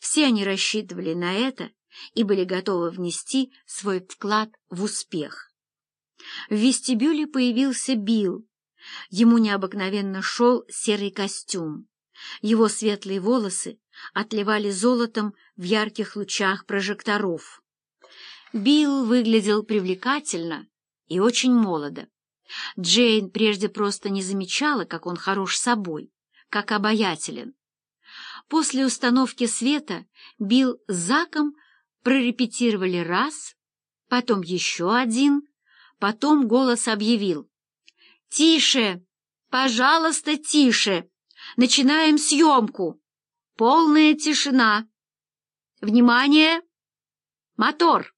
Все они рассчитывали на это и были готовы внести свой вклад в успех. В вестибюле появился Билл. Ему необыкновенно шел серый костюм. Его светлые волосы отливали золотом в ярких лучах прожекторов. Билл выглядел привлекательно и очень молодо. Джейн прежде просто не замечала, как он хорош собой, как обаятелен. После установки света Билл с Заком прорепетировали раз, потом еще один, потом голос объявил. «Тише! Пожалуйста, тише! Начинаем съемку! Полная тишина! Внимание! Мотор!»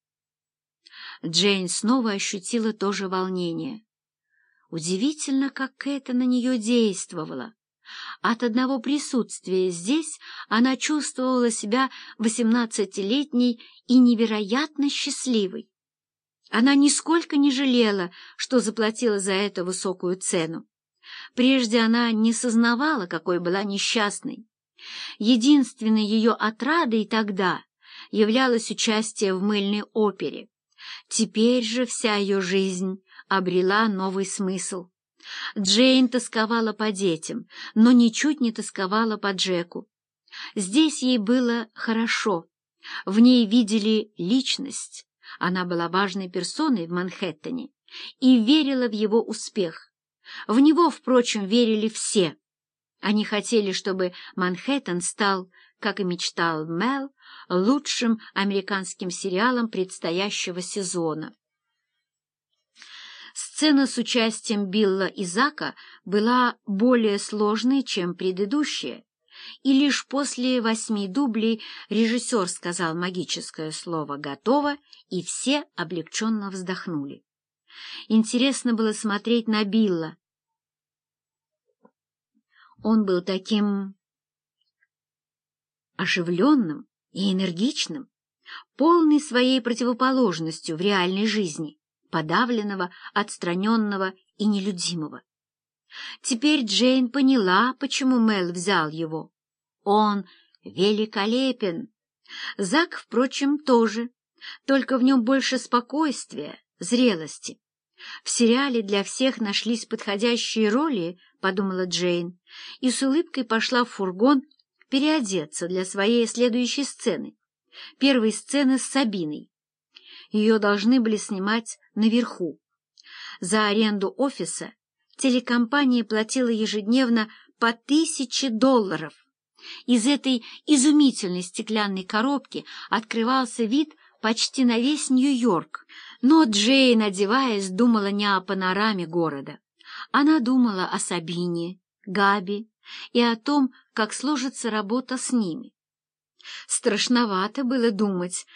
Джейн снова ощутила то же волнение. Удивительно, как это на нее действовало. От одного присутствия здесь она чувствовала себя восемнадцатилетней и невероятно счастливой. Она нисколько не жалела, что заплатила за это высокую цену. Прежде она не сознавала, какой была несчастной. Единственной ее отрадой тогда являлось участие в мыльной опере. Теперь же вся ее жизнь обрела новый смысл. Джейн тосковала по детям, но ничуть не тосковала по Джеку. Здесь ей было хорошо. В ней видели личность. Она была важной персоной в Манхэттене и верила в его успех. В него, впрочем, верили все. Они хотели, чтобы Манхэттен стал, как и мечтал Мел, лучшим американским сериалом предстоящего сезона. Сцена с участием Билла и Зака была более сложной, чем предыдущая, и лишь после восьми дублей режиссер сказал магическое слово «готово», и все облегченно вздохнули. Интересно было смотреть на Билла. Он был таким оживленным и энергичным, полный своей противоположностью в реальной жизни подавленного, отстраненного и нелюдимого. Теперь Джейн поняла, почему Мел взял его. Он великолепен. Зак, впрочем, тоже, только в нем больше спокойствия, зрелости. В сериале для всех нашлись подходящие роли, подумала Джейн, и с улыбкой пошла в фургон переодеться для своей следующей сцены, первой сцены с Сабиной. Ее должны были снимать наверху. За аренду офиса телекомпания платила ежедневно по тысяче долларов. Из этой изумительной стеклянной коробки открывался вид почти на весь Нью-Йорк, но Джейн, одеваясь, думала не о панораме города. Она думала о Сабине, Габи и о том, как сложится работа с ними. Страшновато было думать,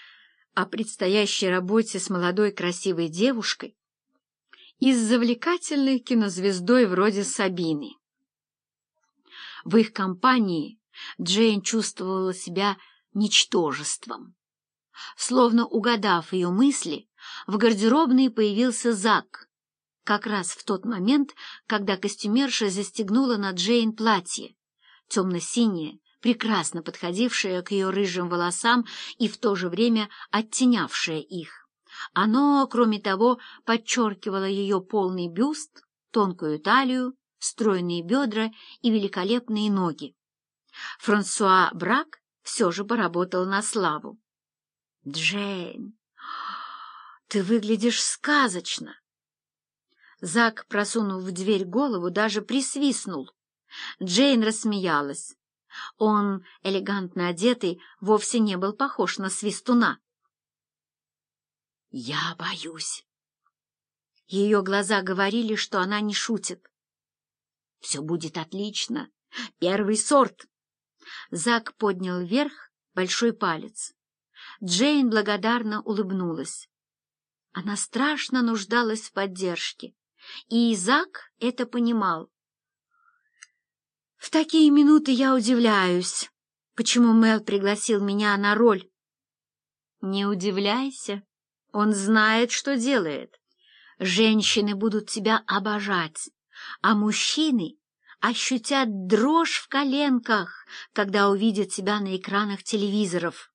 о предстоящей работе с молодой красивой девушкой и с завлекательной кинозвездой вроде Сабины. В их компании Джейн чувствовала себя ничтожеством. Словно угадав ее мысли, в гардеробной появился Зак, как раз в тот момент, когда костюмерша застегнула на Джейн платье, темно-синее, прекрасно подходившее к ее рыжим волосам и в то же время оттенявшее их. Оно, кроме того, подчеркивало ее полный бюст, тонкую талию, стройные бедра и великолепные ноги. Франсуа Брак все же поработал на славу. «Джейн, ты выглядишь сказочно!» Зак, просунув в дверь голову, даже присвистнул. Джейн рассмеялась. Он, элегантно одетый, вовсе не был похож на свистуна. «Я боюсь». Ее глаза говорили, что она не шутит. «Все будет отлично. Первый сорт». Зак поднял вверх большой палец. Джейн благодарно улыбнулась. Она страшно нуждалась в поддержке, и Зак это понимал. В такие минуты я удивляюсь, почему Мел пригласил меня на роль. Не удивляйся, он знает, что делает. Женщины будут тебя обожать, а мужчины ощутят дрожь в коленках, когда увидят себя на экранах телевизоров.